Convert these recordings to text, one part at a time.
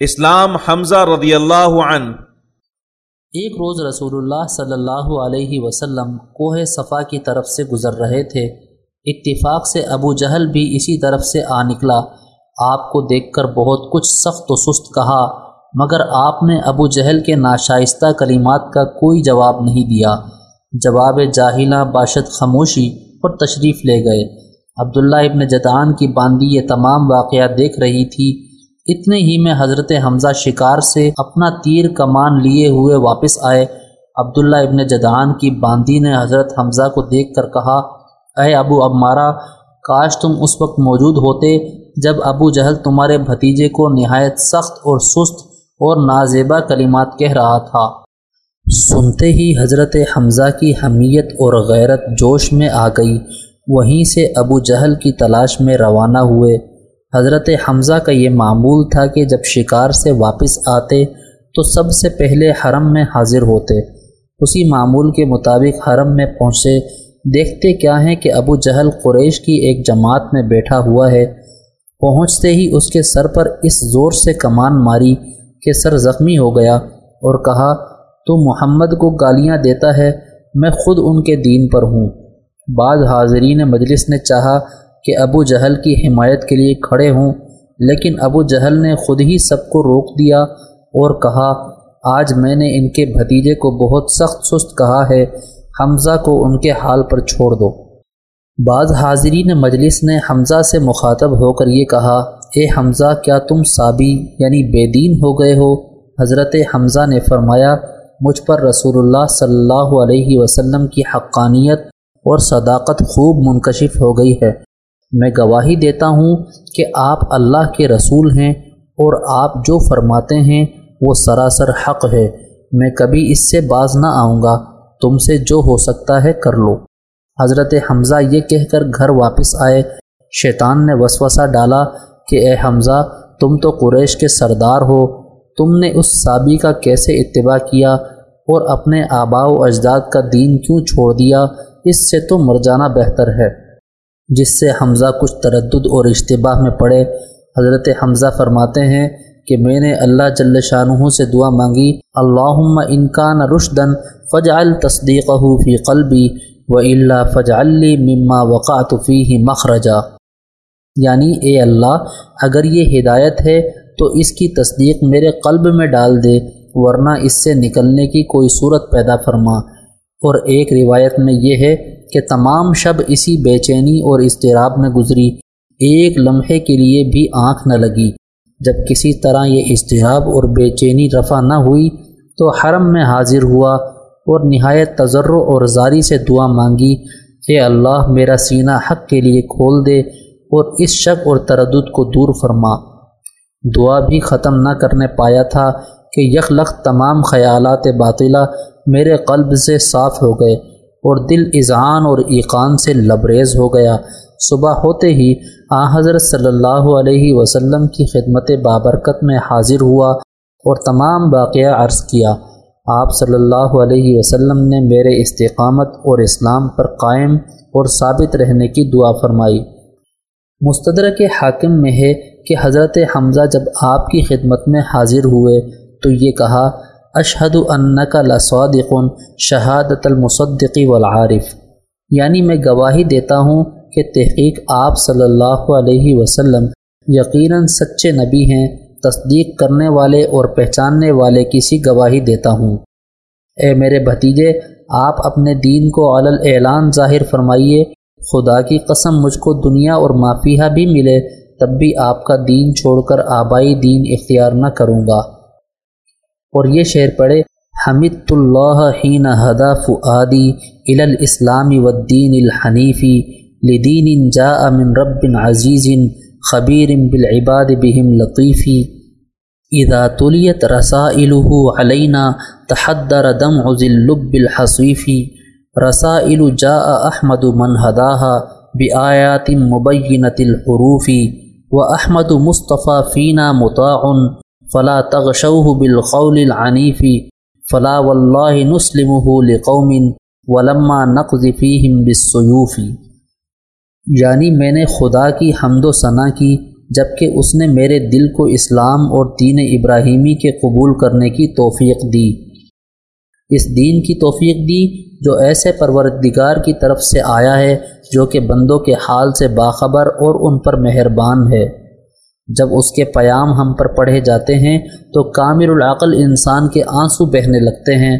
اسلام حمزہ رضی اللہ عنہ۔ ایک روز رسول اللہ صلی اللہ علیہ وسلم کوہ صفا کی طرف سے گزر رہے تھے۔ اتفاق سے ابو جہل بھی اسی طرف سے آ نکلا۔ آپ کو دیکھ کر بہت کچھ سخت و سست کہا، مگر آپ نے ابو جہل کے ناشائستہ کلمات کا کوئی جواب نہیں دیا۔ جواب جاہلہ باشد خاموشی اور تشریف لے گئے۔ عبداللہ ابن جدان کی باندی یہ تمام واقعات دیکھ رہی تھی۔ اتنے ہی میں حضرت حمزہ شکار سے اپنا تیر کمان لیے ہوئے واپس آئے۔ عبداللہ ابن جدان کی باندی نے حضرت حمزہ کو دیکھ کر کہا، اے ابو اب مارا، کاش تم اس وقت موجود ہوتے جب ابو جہل تمہارے بھتیجے کو نہایت سخت اور سست اور نازیبہ کلمات کہہ رہا تھا۔ سنتے ہی حضرت حمزہ کی حمیت اور غیرت جوش میں آ گئی۔ وہیں سے ابو جہل کی تلاش میں روانہ ہوئے۔ حضرت حمزہ کا یہ معمول تھا کہ جب شکار سے واپس آتے تو سب سے پہلے حرم میں حاضر ہوتے۔ اسی معمول کے مطابق حرم میں پہنچے۔ دیکھتے کیا ہیں کہ ابو جہل قریش کی ایک جماعت میں بیٹھا ہوا ہے۔ پہنچتے ہی اس کے سر پر اس زور سے کمان ماری کہ سر زخمی ہو گیا اور کہا، تو محمد کو گالیاں دیتا ہے، میں خود ان کے دین پر ہوں۔ بعض حاضرین مجلس نے چاہا کہ ابو جہل کی حمایت کے لیے کھڑے ہوں، لیکن ابو جہل نے خود ہی سب کو روک دیا اور کہا، آج میں نے ان کے بھتیجے کو بہت سخت سست کہا ہے، حمزہ کو ان کے حال پر چھوڑ دو۔ بعض حاضرین مجلس نے حمزہ سے مخاطب ہو کر یہ کہا، اے حمزہ، کیا تم سابی یعنی بے دین ہو گئے ہو؟ حضرت حمزہ نے فرمایا، مجھ پر رسول اللہ صلی اللہ علیہ وسلم کی حقانیت اور صداقت خوب منکشف ہو گئی ہے۔ میں گواہی دیتا ہوں کہ آپ اللہ کے رسول ہیں اور آپ جو فرماتے ہیں وہ سراسر حق ہے۔ میں کبھی اس سے باز نہ آؤں گا۔ تم سے جو ہو سکتا ہے کر لو۔ حضرت حمزہ یہ کہہ کر گھر واپس آئے۔ شیطان نے وسوسہ ڈالا کہ اے حمزہ، تم تو قریش کے سردار ہو۔ تم نے اس سابی کا کیسے اتباع کیا اور اپنے آبا و اجداد کا دین کیوں چھوڑ دیا؟ اس سے تو مر جانا بہتر ہے۔ جس سے حمزہ کچھ تردد اور اشتباہ میں پڑے۔ حضرت حمزہ فرماتے ہیں کہ میں نے اللہ جل شاہ سے دعا مانگی، اللہم انکان رشدن فجعل تصدیقہ فی قلبی و اللہ فج مما وقعت فیہ مخرجا. یعنی اے اللہ، اگر یہ ہدایت ہے تو اس کی تصدیق میرے قلب میں ڈال دے، ورنہ اس سے نکلنے کی کوئی صورت پیدا فرما۔ اور ایک روایت میں یہ ہے کہ تمام شب اسی بے چینی اور اضطراب میں گزری، ایک لمحے کے لیے بھی آنکھ نہ لگی۔ جب کسی طرح یہ اضطراب اور بے چینی رفع نہ ہوئی تو حرم میں حاضر ہوا اور نہایت تجر اور زاری سے دعا مانگی کہ اللہ میرا سینہ حق کے لیے کھول دے اور اس شک اور تردد کو دور فرما۔ دعا بھی ختم نہ کرنے پایا تھا کہ یکلخ تمام خیالات باطلہ میرے قلب سے صاف ہو گئے۔ اور دل اذعان اور ایقان سے لبریز ہو گیا۔ صبح ہوتے ہی آ حضرت صلی اللہ علیہ وسلم کی خدمت بابرکت میں حاضر ہوا اور تمام واقعہ عرض کیا۔ آپ صلی اللہ علیہ وسلم نے میرے استقامت اور اسلام پر قائم اور ثابت رہنے کی دعا فرمائی۔ مستدر کے حاکم میں ہے کہ حضرت حمزہ جب آپ کی خدمت میں حاضر ہوئے تو یہ کہا اشہد کا لصادق شہادت المصدقی والعارف۔ یعنی میں گواہی دیتا ہوں کہ تحقیق آپ صلی اللہ علیہ وسلم یقیناً سچے نبی ہیں، تصدیق کرنے والے اور پہچاننے والے کسی گواہی دیتا ہوں۔ اے میرے بھتیجے، آپ اپنے دین کو علل اعلان ظاہر فرمائیے، خدا کی قسم مجھ کو دنیا اور معافیہ بھی ملے، تب بھی آپ کا دین چھوڑ کر آبائی دین اختیار نہ کروں گا۔ اور یہ شعر پڑھے حمد اللہ حین ہدا فعادی الا الاسلام والدین الحنیفی لدین جا من رب عزیز خبیر بالعباد بہم لطیفی اذا طلیت رسائلہ علینا تحدر دمع ذلب الحصیفی رسائل جاء احمد من هداها بآیات مبینت الحروفی و احمد مصطفیٰ فینا مطاع فلا تغشوه بالقول العنیف فلا واللہ نسلمه لقوم ولما نقض فیہم بالسیوف یعنی میں نے خدا کی حمد و ثنا کی، جبکہ اس نے میرے دل کو اسلام اور دین ابراہیمی کے قبول کرنے کی توفیق دی۔ اس دین کی توفیق دی جو ایسے پروردگار کی طرف سے آیا ہے، جو کہ بندوں کے حال سے باخبر اور ان پر مہربان ہے۔ جب اس کے پیام ہم پر پڑھے جاتے ہیں تو کامر العقل انسان کے آنسو بہنے لگتے ہیں۔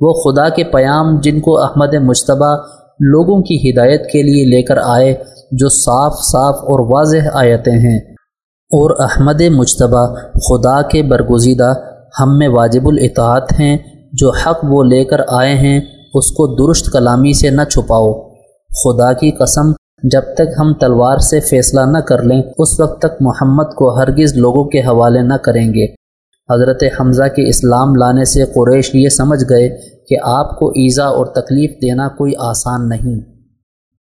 وہ خدا کے پیام جن کو احمد مشتبہ لوگوں کی ہدایت کے لیے لے کر آئے، جو صاف صاف اور واضح آیتیں ہیں۔ اور احمد مشتبہ خدا کے برگزیدہ ہم میں واجب الاطاعت ہیں، جو حق وہ لے کر آئے ہیں، اس کو درست کلامی سے نہ چھپاؤ۔ خدا کی قسم جب تک ہم تلوار سے فیصلہ نہ کر لیں، اس وقت تک محمد کو ہرگز لوگوں کے حوالے نہ کریں گے۔ حضرت حمزہ کے اسلام لانے سے قریش یہ سمجھ گئے کہ آپ کو ایزا اور تکلیف دینا کوئی آسان نہیں۔